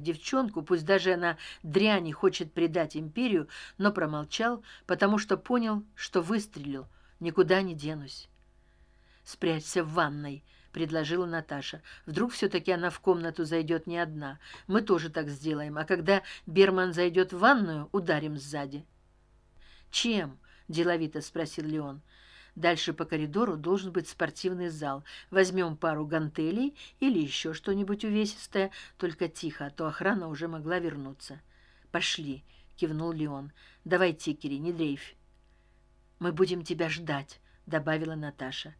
девчонку пусть даже она дряни хочет предать империю но промолчал потому что понял что выстрелил никуда не денусь. Спрячься в ванной предложила наташа. Вдруг все таки она в комнату зайдет не одна. Мы тоже так сделаем а когда берман зайдет в ванную ударим сзади чем деловито спросил леон дальше по коридору должен быть спортивный зал. Возьмем пару гантелей или еще что нибудь увесистое только тихо а то охрана уже могла вернуться. Пошли кивнул леон. Давай тикери не дрейфь мы будем тебя ждать добавила наташа.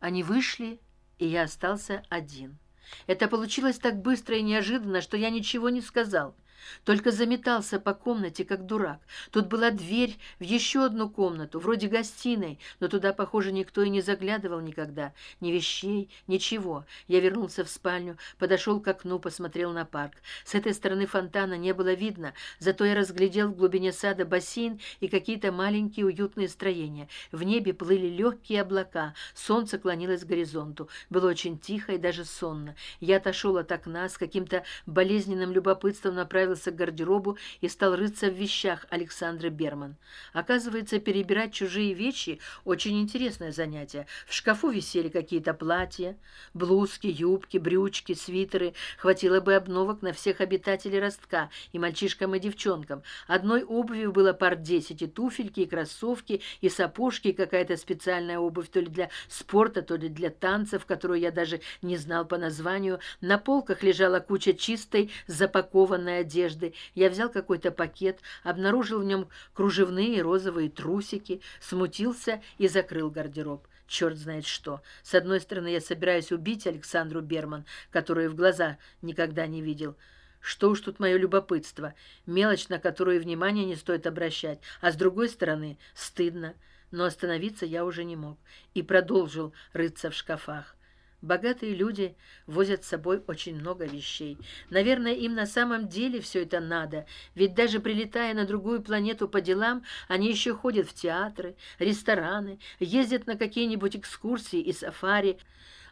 Они вышли и я остался один. Это получилось так быстро и неожиданно что я ничего не сказал только заметался по комнате как дурак. Тут была дверь в еще одну комнату вроде гостиной но туда похоже никто и не заглядывал никогда. Ни вещей ничего. Я вернулся в спальню подошел к окну посмотрел на парк. С этой стороны фонтана не было видно зато я разглядел в глубине сада бассейн и какие то маленькие уютные строения. В небе плыли легкие облака солнце клонилось к горизонту. Было очень тихо и даже сонно. Я отошел от окна с каким то болезненным любопытством направился направился к гардеробу и стал рыться в вещах александры берман. Оказывается перебирать чужие вещи очень интересное занятие. В шкафу висели какие то платья блузки юбки брючки свитеры. Хватило бы обновок на всех обитателей ростка и мальчишкам и девчонкам. Одной обуви было пар десять и туфельки и кроссовки и сапожки какая то специальная обувь то ли для спорта то ли для танцев которую я даже не знал по названию. На полках лежала куча чистой запакованной одежды одежды. Я взял какой то пакет обнаружил в нем кружевные розовые трусики смутился и закрыл гардероб. Черт знает что. С одной стороны я собираюсь убить александру берман которую в глаза никогда не видел. Что уж тут мое любопытство. Мелочь на которую внимание не стоит обращать. А с другой стороны стыдно. Но остановиться я уже не мог. И продолжил рыться в шкафах богатые люди возят с собой очень много вещей. Наверное им на самом деле все это надо. Ведь даже прилетая на другую планету по делам они еще ходят в театры рестораны ездят на какие нибудь экскурсии и сафари.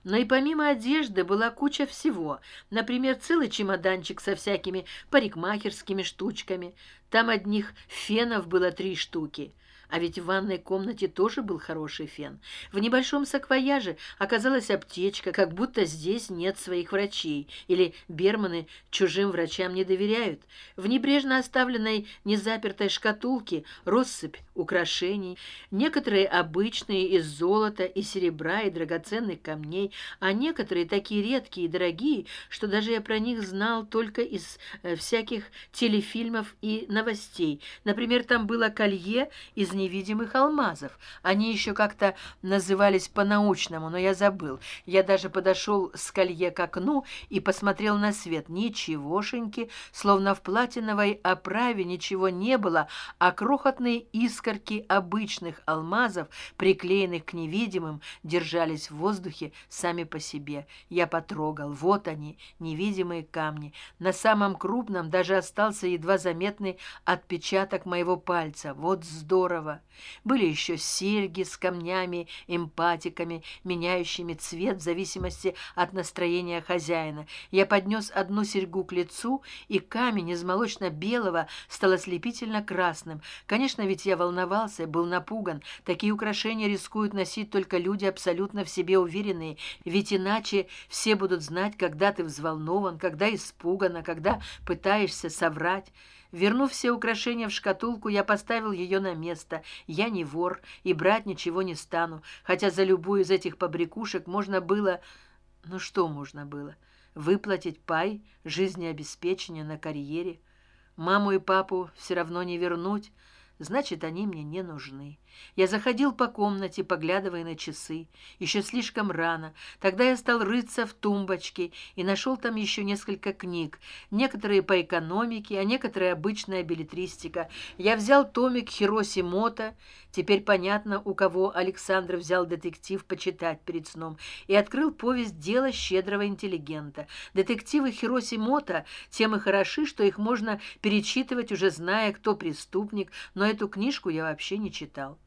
Но и помимо одежды была куча всего. Например целый чемоданчик со всякими парикмахерскими штучками. Там одних фенов было три штуки а ведь в ванной комнате тоже был хороший фен. В небольшом саквояже оказалась аптечка как будто здесь нет своих врачей. Или берманы чужим врачам не доверяют. В небрежно оставленной незапертой шкатулке россыпь украшений некоторые обычные из золота и серебра и драгоценных камней а некоторые такие редкие и дорогие что даже я про них знал только из э, всяких телефильмов и новостей. Например там было колье из невидимых алмазов. Они еще как то назывались по научному но я забыл. Я даже подошел с колье к окну и посмотрел на свет. Ничегошеньки словно в платиновой оправе ничего не было а крохотные искорки обычных алмазов приклеенных к невидимым держались в воздухе сами по себе. Я потрогал. Вот они невидимые камни. На самом крупном даже остался едва заметный отпечаток моего пальца. Вот здорово здорово были еще серьги с камнями эмпатиками меняющими цвет в зависимости от настроения хозяина. Я поднес одну серьгу к лицу и камень из молочно белого стал ослепительно красным. Конечно ведь я волновался был напуган. Такие украшения рискуют носить только люди абсолютно в себе уверенные. Ведь иначе все будут знать когда ты взволнован когда испуган а когда пытаешься соврать. Вернув все украшения в шкатулку я поставил ее на место я не вор и брать ничего не стану хотя за любую из этих побрякушек можно было ну что можно было выплатить пай жизнеобеспечения на карьере. Маму и папу все равно не вернуть значит они мне не нужны. Я заходил по комнате поглядывая на часы. Еще слишком рано. Тогда я стал рыться в тумбочке и нашел там еще несколько книг. Некоторые по экономике а некоторые обычная билетристика. Я взял томик хироси мото теперь понятно у кого александр взял детектив почитать перед сном. И открыл повесть дело щедрого интеллигента детективы хироси мото тем и хороши что их можно перечитывать уже зная кто преступник но эту книжку я вообще не читал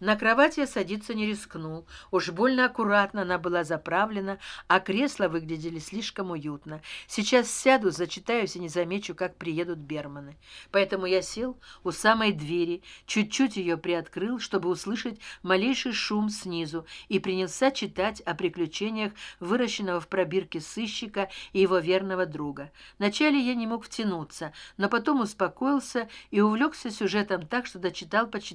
на кровать я садиться не рискнул. Уж больно аккуратно она была заправлена а кресла выглядели слишком уютно. Сейчас сяду зачитаюсь и не замечу как приедут берманы. Поэтому я сел у самой двери чуть чуть ее приоткрыл чтобы услышать малейший шум снизу и принялся читать о приключениях выращенного в пробирке сыщика и его верного друга. Вначале я не мог втянуться но потом успокоился и увлекся сюжетом так что дочитал почти